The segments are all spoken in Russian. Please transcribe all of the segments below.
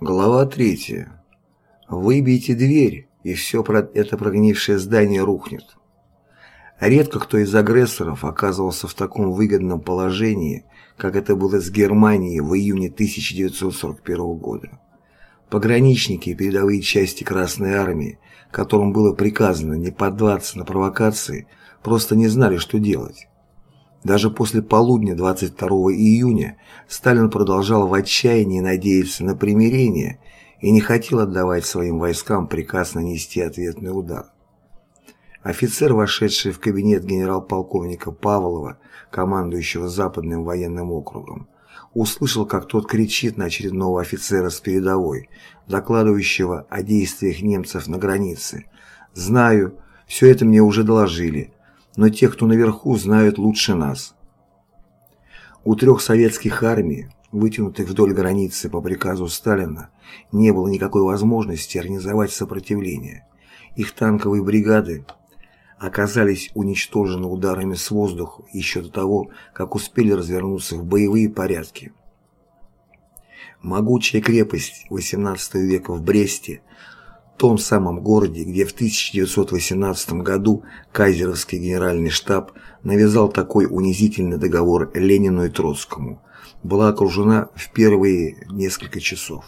Глава третья. Выбейте дверь, и все это прогнившее здание рухнет. Редко кто из агрессоров оказывался в таком выгодном положении, как это было с Германией в июне 1941 года. Пограничники и передовые части Красной Армии, которым было приказано не поддаваться на провокации, просто не знали, что делать. Даже после полудня 22 июня Сталин продолжал в отчаянии надеяться на примирение и не хотел отдавать своим войскам приказ нанести ответный удар. Офицер, вошедший в кабинет генерал-полковника Павлова, командующего Западным военным округом, услышал, как тот кричит на очередного офицера с передовой, докладывающего о действиях немцев на границе. «Знаю, все это мне уже доложили но те, кто наверху, знают лучше нас. У трех советских армий, вытянутых вдоль границы по приказу Сталина, не было никакой возможности организовать сопротивление. Их танковые бригады оказались уничтожены ударами с воздуха еще до того, как успели развернуться в боевые порядки. Могучая крепость XVIII века в Бресте том самом городе, где в 1918 году Кайзеровский генеральный штаб навязал такой унизительный договор Ленину и Троцкому, была окружена в первые несколько часов.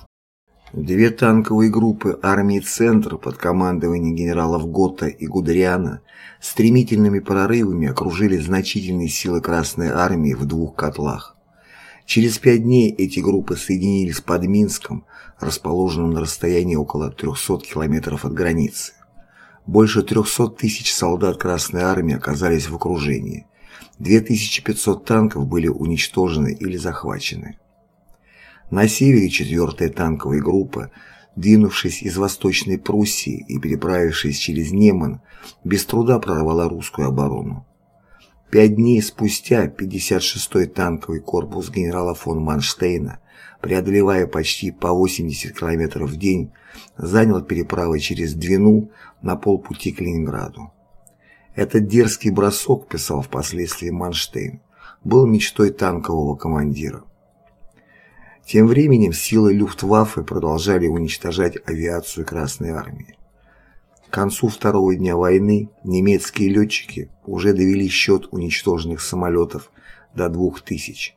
Две танковые группы армии «Центр» под командованием генералов Готта и Гудериана стремительными прорывами окружили значительные силы Красной Армии в двух котлах. Через пять дней эти группы соединились под Минском, расположенным на расстоянии около 300 километров от границы. Больше 300 тысяч солдат Красной Армии оказались в окружении. 2500 танков были уничтожены или захвачены. На севере 4-я танковая группа, двинувшись из Восточной Пруссии и переправившись через Неман, без труда прорвала русскую оборону. Пять дней спустя 56-й танковый корпус генерала фон Манштейна, преодолевая почти по 80 км в день, занял переправы через Двину на полпути к Ленинграду. Этот дерзкий бросок, писал впоследствии Манштейн, был мечтой танкового командира. Тем временем силы Люфтваффе продолжали уничтожать авиацию Красной Армии. К концу второго дня войны немецкие летчики уже довели счет уничтоженных самолетов до двух тысяч.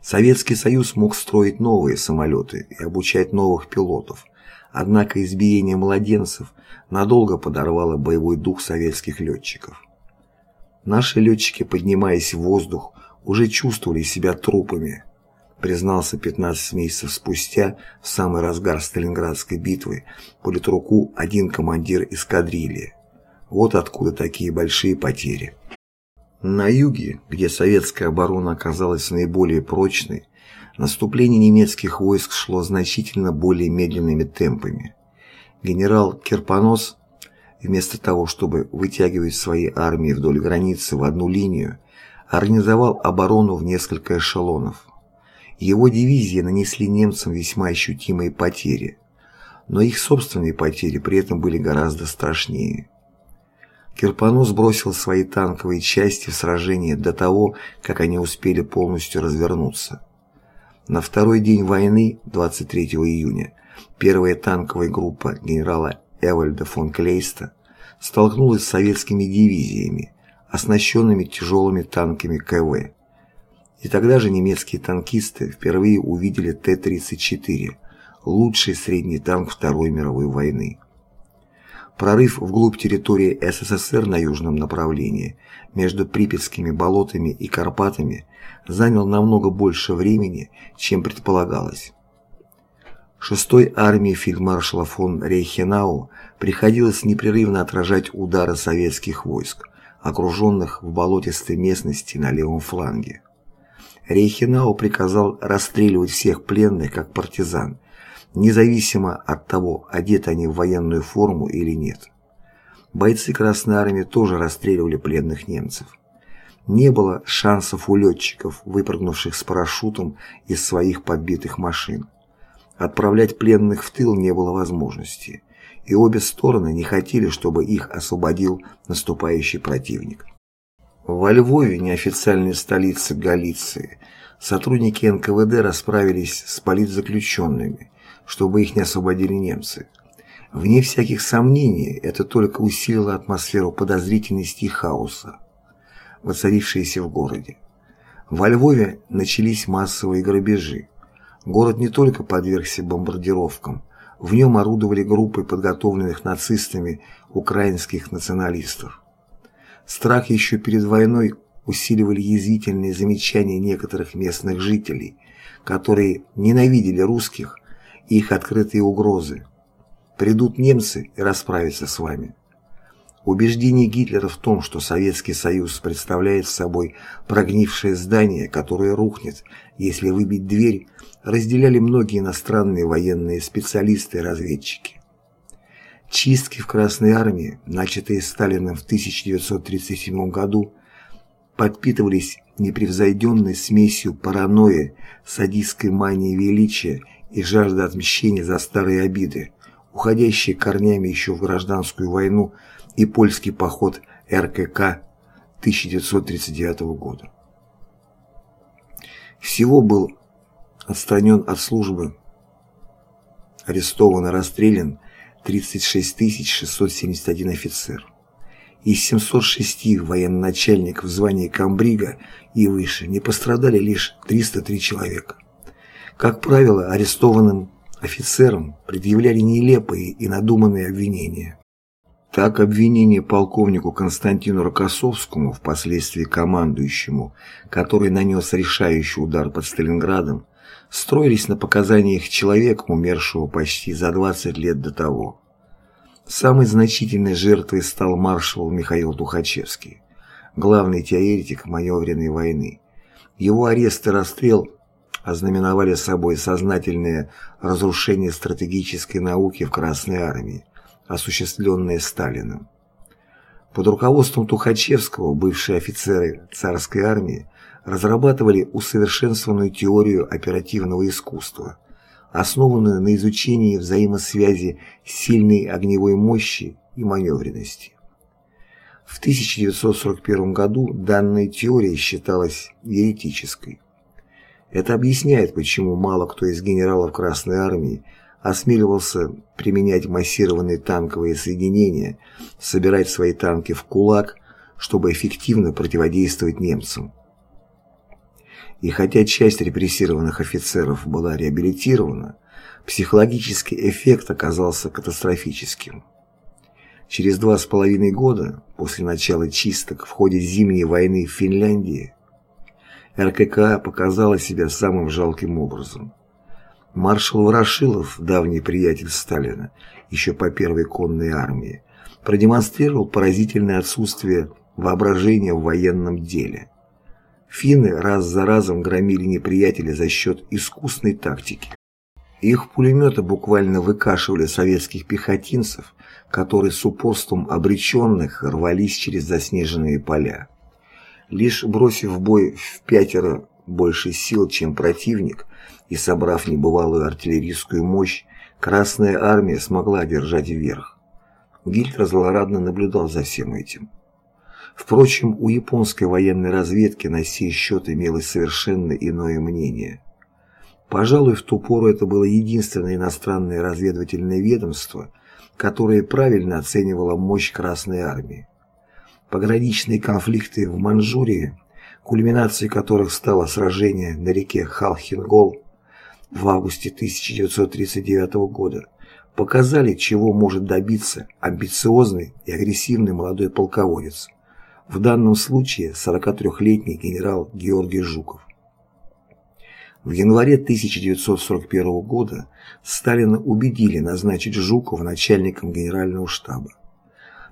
Советский Союз мог строить новые самолеты и обучать новых пилотов, однако избиение младенцев надолго подорвало боевой дух советских летчиков. Наши летчики, поднимаясь в воздух, уже чувствовали себя трупами, признался 15 месяцев спустя, в самый разгар Сталинградской битвы, политруку один командир эскадрильи. Вот откуда такие большие потери. На юге, где советская оборона оказалась наиболее прочной, наступление немецких войск шло значительно более медленными темпами. Генерал Керпонос, вместо того, чтобы вытягивать свои армии вдоль границы в одну линию, организовал оборону в несколько эшелонов. Его дивизии нанесли немцам весьма ощутимые потери, но их собственные потери при этом были гораздо страшнее. Кирпанус бросил свои танковые части в сражение до того, как они успели полностью развернуться. На второй день войны, 23 июня, первая танковая группа генерала Эвальда фон Клейста столкнулась с советскими дивизиями, оснащенными тяжелыми танками КВ. И тогда же немецкие танкисты впервые увидели Т-34, лучший средний танк Второй мировой войны. Прорыв вглубь территории СССР на южном направлении, между Припятскими болотами и Карпатами, занял намного больше времени, чем предполагалось. Шестой армии фельдмаршала фон Рейхенау приходилось непрерывно отражать удары советских войск, окруженных в болотистой местности на левом фланге. Рейхенау приказал расстреливать всех пленных как партизан, независимо от того, одеты они в военную форму или нет. Бойцы Красной Армии тоже расстреливали пленных немцев. Не было шансов у летчиков, выпрыгнувших с парашютом из своих подбитых машин. Отправлять пленных в тыл не было возможности, и обе стороны не хотели, чтобы их освободил наступающий противник. Во Львове, неофициальной столице Галиции, сотрудники НКВД расправились с политзаключенными, чтобы их не освободили немцы. Вне всяких сомнений, это только усилило атмосферу подозрительности и хаоса, воцарившиеся в городе. Во Львове начались массовые грабежи. Город не только подвергся бомбардировкам, в нем орудовали группы подготовленных нацистами украинских националистов. Страх еще перед войной усиливали язвительные замечания некоторых местных жителей, которые ненавидели русских и их открытые угрозы. Придут немцы и расправятся с вами. Убеждение Гитлера в том, что Советский Союз представляет собой прогнившее здание, которое рухнет, если выбить дверь, разделяли многие иностранные военные специалисты и разведчики. Чистки в Красной Армии, начатые Сталиным в 1937 году, подпитывались непревзойденной смесью паранойи, садистской мании величия и жажды отмщения за старые обиды, уходящие корнями еще в гражданскую войну и польский поход РКК 1939 года. Всего был отстранен от службы, арестован и расстрелян 36 671 офицер. Из 706 военачальников в звании комбрига и выше не пострадали лишь 303 человека. Как правило, арестованным офицерам предъявляли нелепые и надуманные обвинения. Так обвинения полковнику Константину Рокоссовскому, впоследствии командующему, который нанес решающий удар под Сталинградом, строились на показаниях человека, умершего почти за 20 лет до того. Самой значительной жертвой стал маршал Михаил Тухачевский, главный теоретик маневренной войны. Его арест и расстрел ознаменовали собой сознательное разрушение стратегической науки в Красной Армии, осуществленное Сталиным. Под руководством Тухачевского бывшие офицеры царской армии разрабатывали усовершенствованную теорию оперативного искусства, основанную на изучении взаимосвязи сильной огневой мощи и маневренности. В 1941 году данная теория считалась еретической. Это объясняет, почему мало кто из генералов Красной Армии осмеливался применять массированные танковые соединения, собирать свои танки в кулак, чтобы эффективно противодействовать немцам. И хотя часть репрессированных офицеров была реабилитирована, психологический эффект оказался катастрофическим. Через два с половиной года после начала чисток в ходе Зимней войны в Финляндии РККА показала себя самым жалким образом. Маршал Ворошилов, давний приятель Сталина, еще по первой конной армии, продемонстрировал поразительное отсутствие воображения в военном деле. Финны раз за разом громили неприятеля за счет искусной тактики. Их пулеметы буквально выкашивали советских пехотинцев, которые с упорством обреченных рвались через заснеженные поля. Лишь бросив в бой в пятеро больше сил, чем противник, и собрав небывалую артиллерийскую мощь, Красная Армия смогла одержать верх. Гитлер злорадно наблюдал за всем этим. Впрочем, у японской военной разведки на сей счет имелось совершенно иное мнение. Пожалуй, в ту пору это было единственное иностранное разведывательное ведомство, которое правильно оценивало мощь Красной Армии. Пограничные конфликты в Манчжурии, кульминацией которых стало сражение на реке Халхингол в августе 1939 года, показали, чего может добиться амбициозный и агрессивный молодой полководец – в данном случае 43-летний генерал Георгий Жуков. В январе 1941 года Сталина убедили назначить Жукова начальником генерального штаба.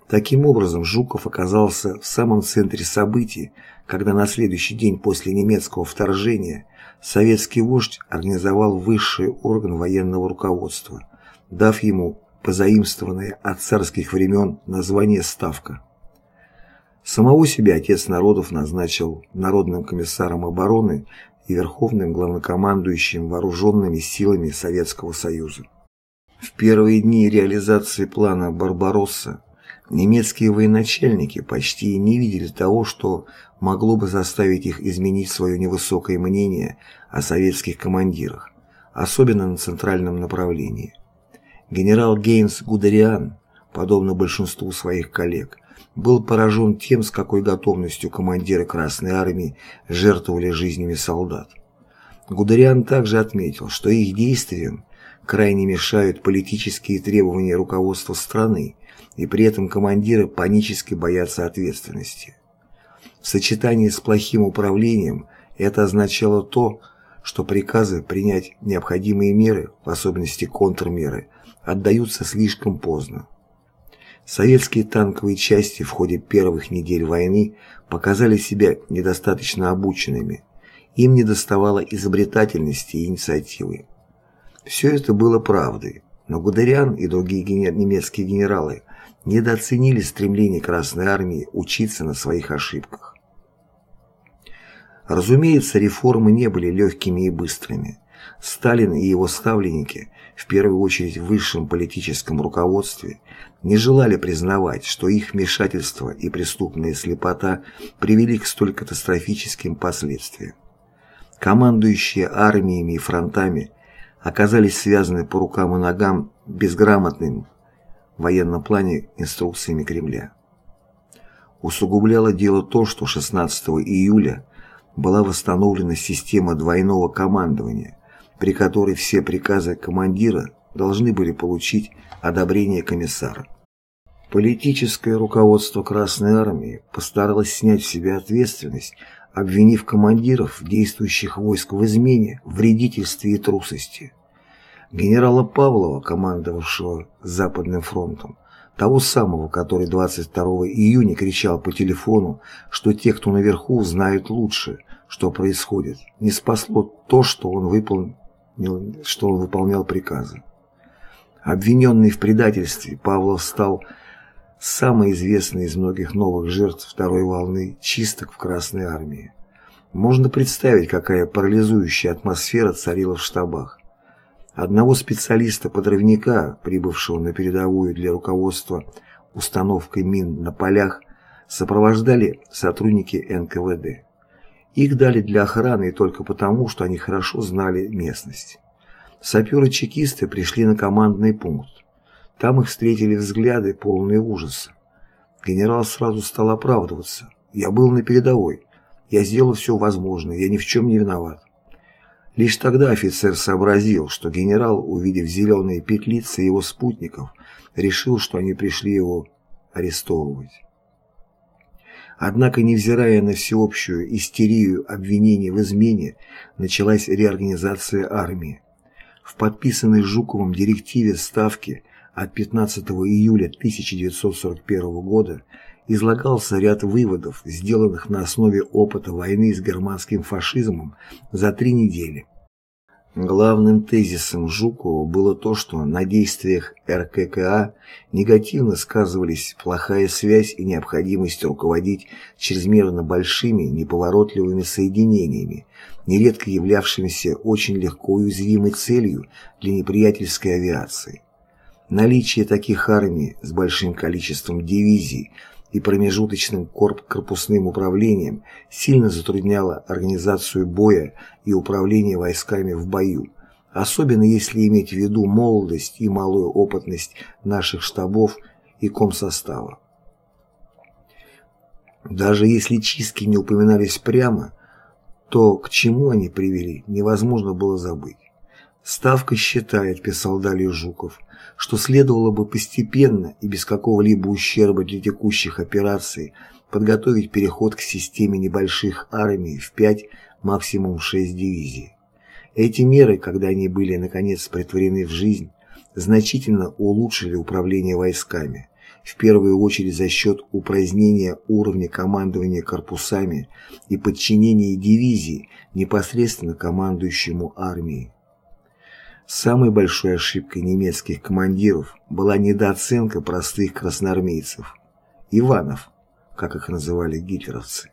Таким образом, Жуков оказался в самом центре событий, когда на следующий день после немецкого вторжения советский вождь организовал высший орган военного руководства, дав ему позаимствованное от царских времен название «Ставка». Самого себя отец народов назначил Народным комиссаром обороны и Верховным главнокомандующим вооруженными силами Советского Союза. В первые дни реализации плана «Барбаросса» Немецкие военачальники почти не видели того, что могло бы заставить их изменить свое невысокое мнение о советских командирах, особенно на центральном направлении. Генерал Гейнс Гудериан, подобно большинству своих коллег, был поражен тем, с какой готовностью командиры Красной Армии жертвовали жизнями солдат. Гудериан также отметил, что их действиям крайне мешают политические требования руководства страны, и при этом командиры панически боятся ответственности. В сочетании с плохим управлением это означало то, что приказы принять необходимые меры, в особенности контрмеры, отдаются слишком поздно. Советские танковые части в ходе первых недель войны показали себя недостаточно обученными, им недоставало изобретательности и инициативы. Все это было правдой, но Гудериан и другие немецкие генералы недооценили стремление Красной Армии учиться на своих ошибках. Разумеется, реформы не были легкими и быстрыми. Сталин и его ставленники, в первую очередь в высшем политическом руководстве, не желали признавать, что их вмешательство и преступная слепота привели к столь катастрофическим последствиям. Командующие армиями и фронтами оказались связаны по рукам и ногам безграмотным в военном плане инструкциями Кремля. Усугубляло дело то, что 16 июля была восстановлена система двойного командования, при которой все приказы командира должны были получить одобрение комиссара. Политическое руководство Красной Армии постаралось снять с себя ответственность, обвинив командиров действующих войск в измене, вредительстве и трусости генерала Павлова, командовавшего Западным фронтом, того самого, который 22 июня кричал по телефону, что те, кто наверху, знают лучше, что происходит, не спасло то, что он выполнил, что он выполнял приказы. Обвиненный в предательстве, Павлов стал самой известной из многих новых жертв второй волны чисток в Красной Армии. Можно представить, какая парализующая атмосфера царила в штабах. Одного специалиста-подрывника, прибывшего на передовую для руководства установкой мин на полях, сопровождали сотрудники НКВД. Их дали для охраны только потому, что они хорошо знали местность. Саперы-чекисты пришли на командный пункт. Там их встретили взгляды, полные ужаса. Генерал сразу стал оправдываться. «Я был на передовой. Я сделал все возможное. Я ни в чем не виноват». Лишь тогда офицер сообразил, что генерал, увидев зеленые петлицы его спутников, решил, что они пришли его арестовывать. Однако, невзирая на всеобщую истерию обвинений в измене, началась реорганизация армии. В подписанной Жуковым директиве Ставки от 15 июля 1941 года излагался ряд выводов, сделанных на основе опыта войны с германским фашизмом за три недели. Главным тезисом Жукова было то, что на действиях РККА негативно сказывались плохая связь и необходимость руководить чрезмерно большими неповоротливыми соединениями, нередко являвшимися очень легко уязвимой целью для неприятельской авиации. Наличие таких армий с большим количеством дивизий и промежуточным корпусным управлением сильно затрудняло организацию боя и управление войсками в бою, особенно если иметь в виду молодость и малую опытность наших штабов и комсостава. Даже если чистки не упоминались прямо, то к чему они привели, невозможно было забыть. Ставка считает, писал далее Жуков, что следовало бы постепенно и без какого-либо ущерба для текущих операций подготовить переход к системе небольших армий в 5, максимум 6 дивизий. Эти меры, когда они были наконец претворены в жизнь, значительно улучшили управление войсками, в первую очередь за счет упразднения уровня командования корпусами и подчинения дивизий непосредственно командующему армией. Самой большой ошибкой немецких командиров была недооценка простых красноармейцев, Иванов, как их называли гитлеровцы.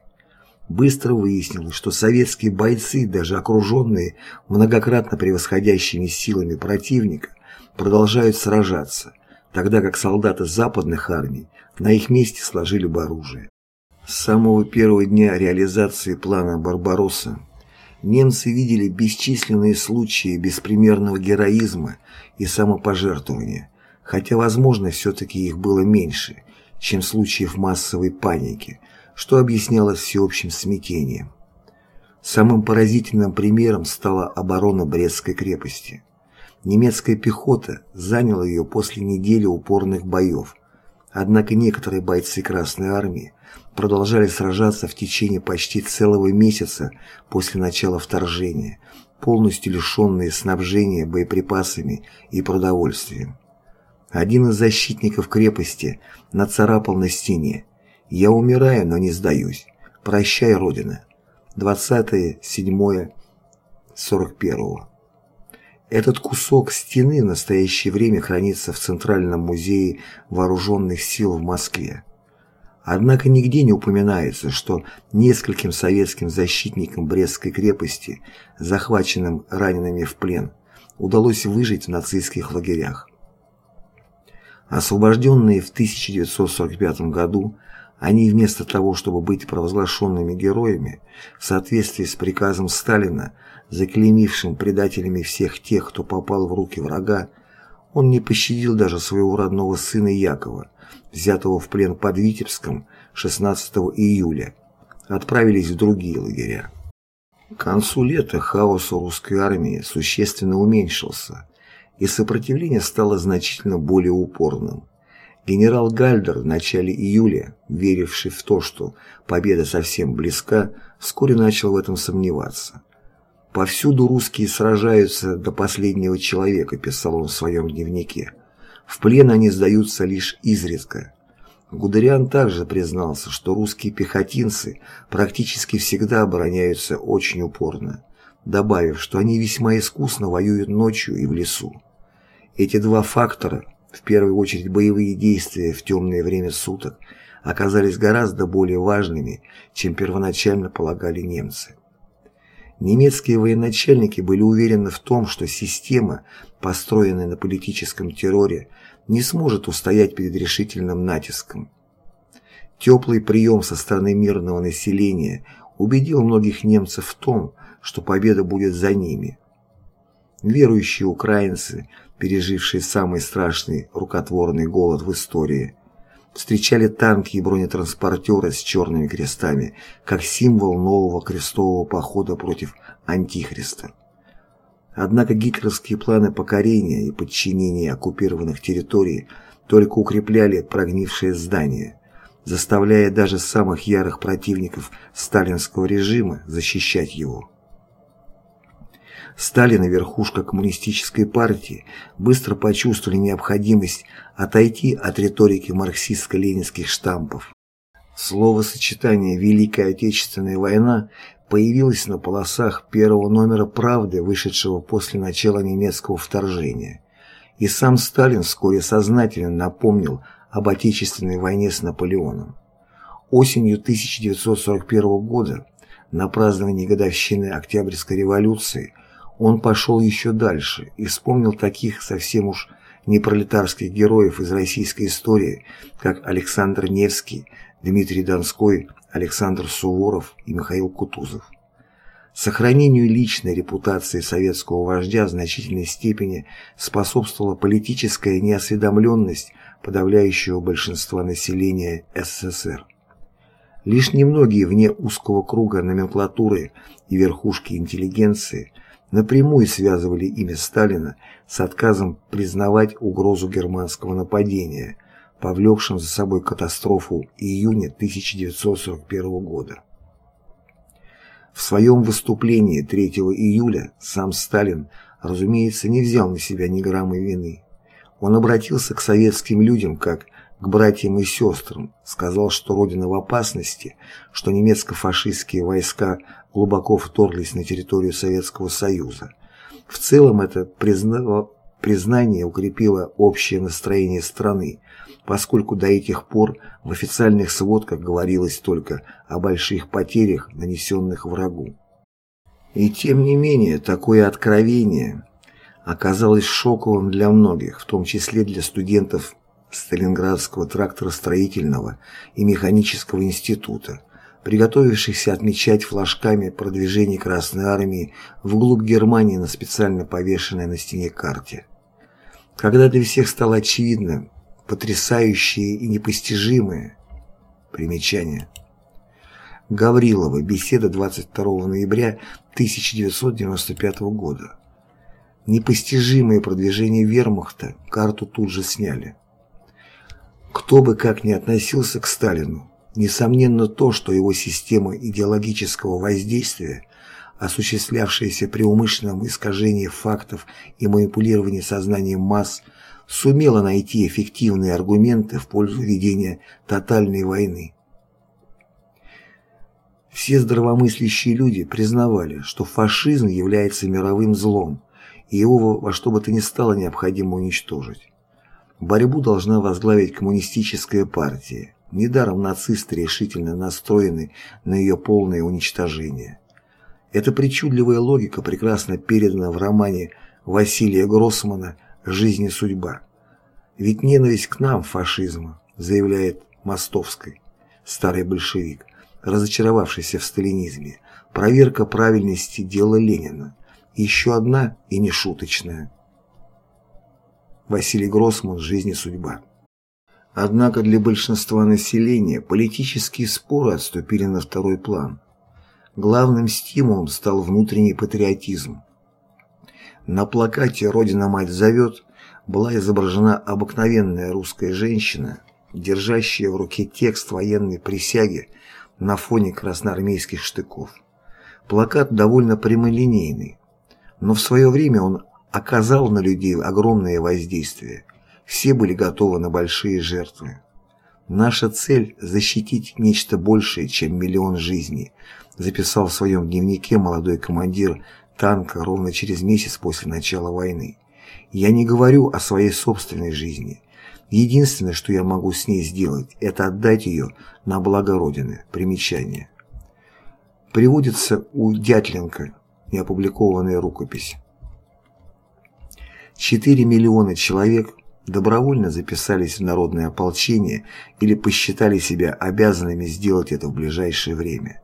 Быстро выяснилось, что советские бойцы, даже окруженные многократно превосходящими силами противника, продолжают сражаться, тогда как солдаты западных армий на их месте сложили бы оружие. С самого первого дня реализации плана «Барбаросса» немцы видели бесчисленные случаи беспримерного героизма и самопожертвования, хотя, возможно, все-таки их было меньше, чем случаев массовой паники, что объяснялось всеобщим смятением. Самым поразительным примером стала оборона Брестской крепости. Немецкая пехота заняла ее после недели упорных боев, однако некоторые бойцы Красной Армии продолжали сражаться в течение почти целого месяца после начала вторжения, полностью лишенные снабжения боеприпасами и продовольствием. Один из защитников крепости нацарапал на стене «Я умираю, но не сдаюсь. Прощай, Родина». 20.07.41. Этот кусок стены в настоящее время хранится в Центральном музее вооруженных сил в Москве. Однако нигде не упоминается, что нескольким советским защитникам Брестской крепости, захваченным ранеными в плен, удалось выжить в нацистских лагерях. Освобожденные в 1945 году, они вместо того, чтобы быть провозглашенными героями, в соответствии с приказом Сталина, заклеймившим предателями всех тех, кто попал в руки врага, он не пощадил даже своего родного сына Якова, взятого в плен под Витебском 16 июля, отправились в другие лагеря. К концу лета хаос у русской армии существенно уменьшился, и сопротивление стало значительно более упорным. Генерал Гальдер в начале июля, веривший в то, что победа совсем близка, вскоре начал в этом сомневаться. «Повсюду русские сражаются до последнего человека», писал он в своем дневнике. «В плен они сдаются лишь изредка». Гудериан также признался, что русские пехотинцы практически всегда обороняются очень упорно, добавив, что они весьма искусно воюют ночью и в лесу. Эти два фактора – в первую очередь боевые действия в темное время суток, оказались гораздо более важными, чем первоначально полагали немцы. Немецкие военачальники были уверены в том, что система, построенная на политическом терроре, не сможет устоять перед решительным натиском. Теплый прием со стороны мирного населения убедил многих немцев в том, что победа будет за ними. Верующие украинцы – пережившие самый страшный рукотворный голод в истории, встречали танки и бронетранспортеры с черными крестами как символ нового крестового похода против Антихриста. Однако гитлеровские планы покорения и подчинения оккупированных территорий только укрепляли прогнившее здание, заставляя даже самых ярых противников сталинского режима защищать его. Сталин и верхушка коммунистической партии быстро почувствовали необходимость отойти от риторики марксистско-ленинских штампов. Словосочетание «Великая Отечественная война» появилось на полосах первого номера «Правды», вышедшего после начала немецкого вторжения. И сам Сталин вскоре сознательно напомнил об Отечественной войне с Наполеоном. Осенью 1941 года, на праздновании годовщины Октябрьской революции, он пошел еще дальше и вспомнил таких совсем уж непролетарских героев из российской истории, как Александр Невский, Дмитрий Донской, Александр Суворов и Михаил Кутузов. Сохранению личной репутации советского вождя в значительной степени способствовала политическая неосведомленность подавляющего большинства населения СССР. Лишь немногие вне узкого круга номенклатуры и верхушки интеллигенции – напрямую связывали имя Сталина с отказом признавать угрозу германского нападения, повлекшим за собой катастрофу июня 1941 года. В своем выступлении 3 июля сам Сталин, разумеется, не взял на себя ни грамма вины. Он обратился к советским людям как к братьям и сестрам, сказал, что Родина в опасности, что немецко-фашистские войска глубоко вторглись на территорию Советского Союза. В целом это призна... признание укрепило общее настроение страны, поскольку до этих пор в официальных сводках говорилось только о больших потерях, нанесенных врагу. И тем не менее, такое откровение оказалось шоковым для многих, в том числе для студентов Сталинградского тракторостроительного и механического института, приготовившихся отмечать флажками продвижение Красной Армии вглубь Германии на специально повешенной на стене карте. Когда для всех стало очевидно потрясающее и непостижимое примечание. Гаврилова. Беседа 22 ноября 1995 года. Непостижимое продвижение вермахта, карту тут же сняли. Кто бы как ни относился к Сталину, несомненно то, что его система идеологического воздействия, осуществлявшаяся при умышленном искажении фактов и манипулировании сознанием масс, сумела найти эффективные аргументы в пользу ведения тотальной войны. Все здравомыслящие люди признавали, что фашизм является мировым злом, и его во что бы то ни стало необходимо уничтожить. Борьбу должна возглавить коммунистическая партия. Недаром нацисты решительно настроены на ее полное уничтожение. Эта причудливая логика прекрасно передана в романе Василия Гроссмана «Жизнь и судьба». Ведь ненависть к нам фашизма, заявляет Мостовской, старый большевик, разочаровавшийся в сталинизме, проверка правильности дела Ленина, еще одна и нешуточная. Василий Гроссман «Жизнь и судьба». Однако для большинства населения политические споры отступили на второй план. Главным стимулом стал внутренний патриотизм. На плакате «Родина-мать зовет» была изображена обыкновенная русская женщина, держащая в руке текст военной присяги на фоне красноармейских штыков. Плакат довольно прямолинейный, но в свое время он оказал на людей огромное воздействие. Все были готовы на большие жертвы. Наша цель – защитить нечто большее, чем миллион жизней, записал в своем дневнике молодой командир танка ровно через месяц после начала войны. Я не говорю о своей собственной жизни. Единственное, что я могу с ней сделать, это отдать ее на благо Родины. Примечание. Приводится у Дятленко неопубликованная рукопись. 4 миллиона человек добровольно записались в народное ополчение или посчитали себя обязанными сделать это в ближайшее время.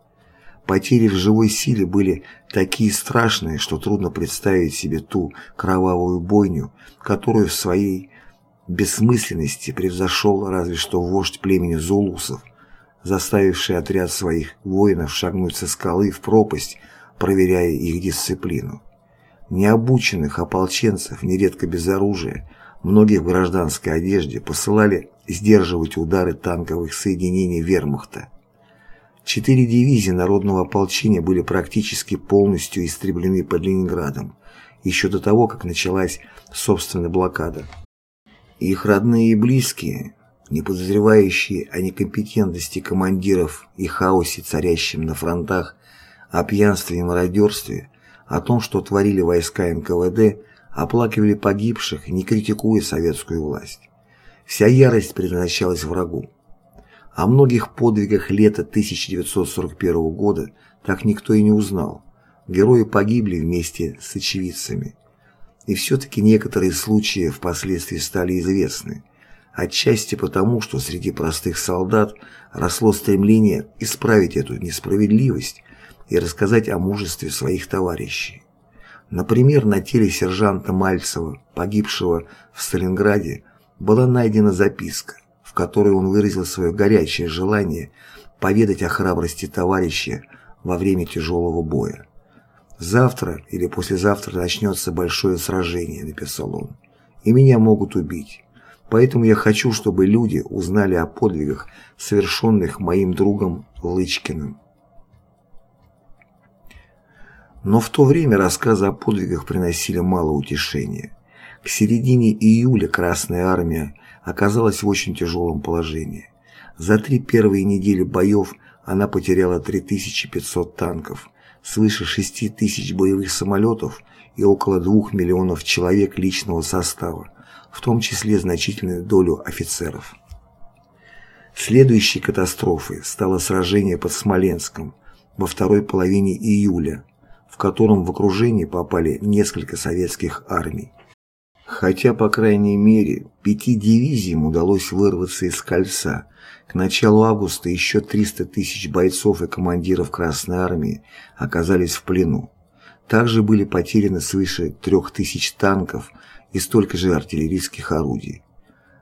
Потери в живой силе были такие страшные, что трудно представить себе ту кровавую бойню, которую в своей бессмысленности превзошел разве что вождь племени зулусов, заставивший отряд своих воинов шагнуть со скалы в пропасть, проверяя их дисциплину. Необученных ополченцев, нередко без оружия, многих в гражданской одежде, посылали сдерживать удары танковых соединений вермахта. Четыре дивизии народного ополчения были практически полностью истреблены под Ленинградом, еще до того, как началась собственная блокада. Их родные и близкие, не подозревающие о некомпетентности командиров и хаосе, царящем на фронтах, о пьянстве и мародерстве, о том, что творили войска НКВД, оплакивали погибших, не критикуя советскую власть. Вся ярость предназначалась врагу. О многих подвигах лета 1941 года так никто и не узнал. Герои погибли вместе с очевидцами. И все-таки некоторые случаи впоследствии стали известны. Отчасти потому, что среди простых солдат росло стремление исправить эту несправедливость и рассказать о мужестве своих товарищей. Например, на теле сержанта Мальцева, погибшего в Сталинграде, была найдена записка в которой он выразил свое горячее желание поведать о храбрости товарища во время тяжелого боя. «Завтра или послезавтра начнется большое сражение», — написал он, — «и меня могут убить. Поэтому я хочу, чтобы люди узнали о подвигах, совершенных моим другом Лычкиным». Но в то время рассказы о подвигах приносили мало утешения. К середине июля Красная Армия оказалась в очень тяжелом положении. За три первые недели боев она потеряла 3500 танков, свыше 6000 боевых самолетов и около 2 миллионов человек личного состава, в том числе значительную долю офицеров. Следующей катастрофой стало сражение под Смоленском во второй половине июля, в котором в окружение попали несколько советских армий. Хотя, по крайней мере, пяти дивизиям удалось вырваться из кольца, к началу августа еще 300 тысяч бойцов и командиров Красной Армии оказались в плену. Также были потеряны свыше 3000 танков и столько же артиллерийских орудий.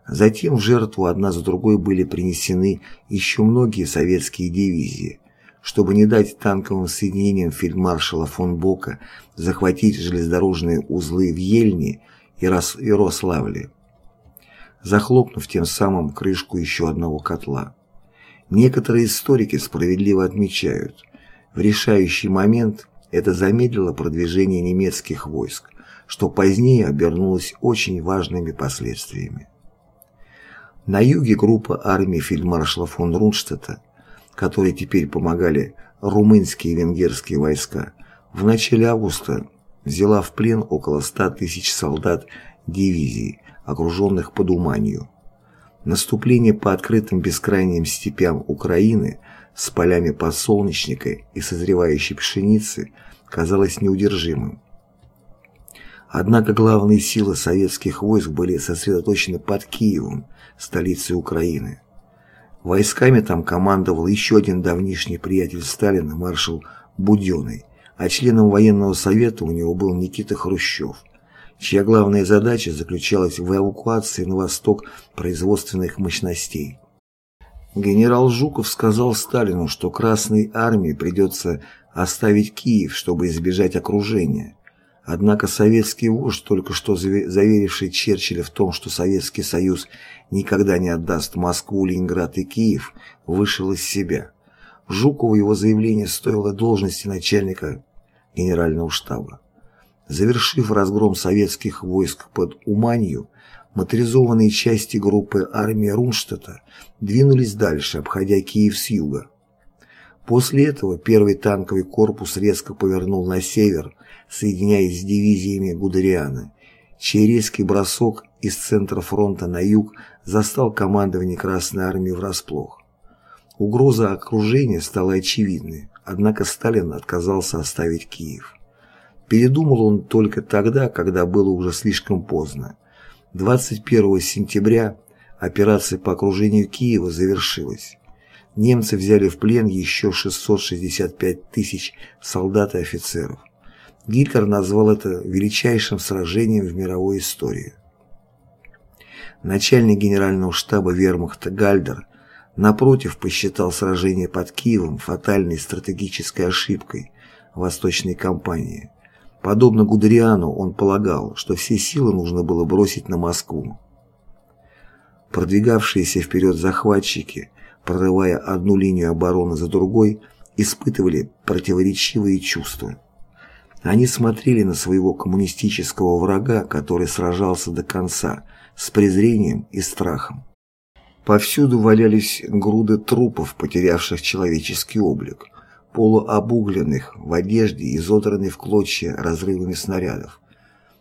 Затем в жертву одна за другой были принесены еще многие советские дивизии, чтобы не дать танковым соединениям фельдмаршала фон Бока захватить железнодорожные узлы в Ельне Ярославле, захлопнув тем самым крышку еще одного котла. Некоторые историки справедливо отмечают, в решающий момент это замедлило продвижение немецких войск, что позднее обернулось очень важными последствиями. На юге группа армии фельдмаршала фон Рунштадта, которой теперь помогали румынские и венгерские войска, в начале августа взяла в плен около 100 тысяч солдат дивизии, окруженных под Уманью. Наступление по открытым бескрайним степям Украины с полями подсолнечника и созревающей пшеницы казалось неудержимым. Однако главные силы советских войск были сосредоточены под Киевом, столицей Украины. Войсками там командовал еще один давнишний приятель Сталина, маршал Буденный, а членом военного совета у него был Никита Хрущев, чья главная задача заключалась в эвакуации на восток производственных мощностей. Генерал Жуков сказал Сталину, что Красной армии придется оставить Киев, чтобы избежать окружения. Однако советский вождь, только что заверивший Черчилля в том, что Советский Союз никогда не отдаст Москву, Ленинград и Киев, вышел из себя. Жукову его заявление стоило должности начальника генерального штаба. Завершив разгром советских войск под Уманью, моторизованные части группы армии Рунштадта двинулись дальше, обходя Киев с юга. После этого первый танковый корпус резко повернул на север, соединяясь с дивизиями Гудериана, чей резкий бросок из центра фронта на юг застал командование Красной Армии врасплох. Угроза окружения стала очевидной, однако Сталин отказался оставить Киев. Передумал он только тогда, когда было уже слишком поздно. 21 сентября операция по окружению Киева завершилась. Немцы взяли в плен еще 665 тысяч солдат и офицеров. Гитлер назвал это величайшим сражением в мировой истории. Начальник генерального штаба вермахта Гальдер, напротив, посчитал сражение под Киевом фатальной стратегической ошибкой Восточной кампании. Подобно Гудериану, он полагал, что все силы нужно было бросить на Москву. Продвигавшиеся вперед захватчики, прорывая одну линию обороны за другой, испытывали противоречивые чувства. Они смотрели на своего коммунистического врага, который сражался до конца, с презрением и страхом. Повсюду валялись груды трупов, потерявших человеческий облик, полуобугленных, в одежде, изодранной в клочья разрывами снарядов.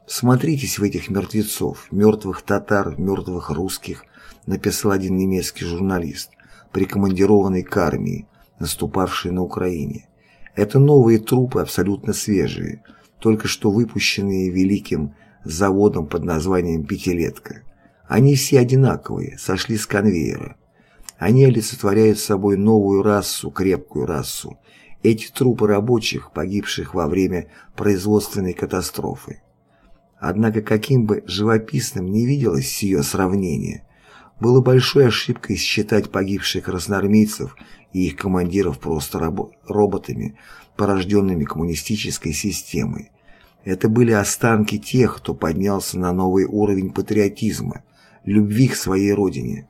«Смотритесь в этих мертвецов, мертвых татар, мертвых русских», написал один немецкий журналист, прикомандированный к армии, наступавшей на Украине. Это новые трупы, абсолютно свежие, только что выпущенные великим заводом под названием «Пятилетка». Они все одинаковые, сошли с конвейера. Они олицетворяют собой новую расу, крепкую расу. Эти трупы рабочих, погибших во время производственной катастрофы. Однако каким бы живописным ни виделось сие сравнение, было большой ошибкой считать погибших красноармейцев и их командиров просто роботами, порожденными коммунистической системой. Это были останки тех, кто поднялся на новый уровень патриотизма, любви к своей родине –